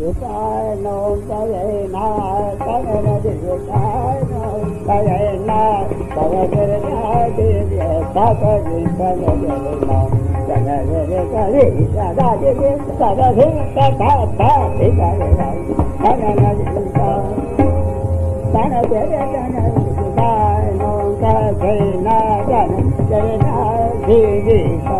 Ta no ta na ta na Di ta no ta na Dai ta Na Di Sa ta Di ta Na Di Na Sa Na Di Di Sa Di Sa Da Di Di Sa Da Di Sa Da Da Di Sa Di Na Sa Na Na Di Sa Sa Na Di Di Sa Na Di Sa no Dai Na Dai Na Di Di Sa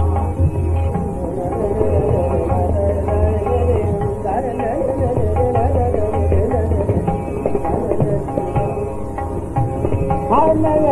Yeah.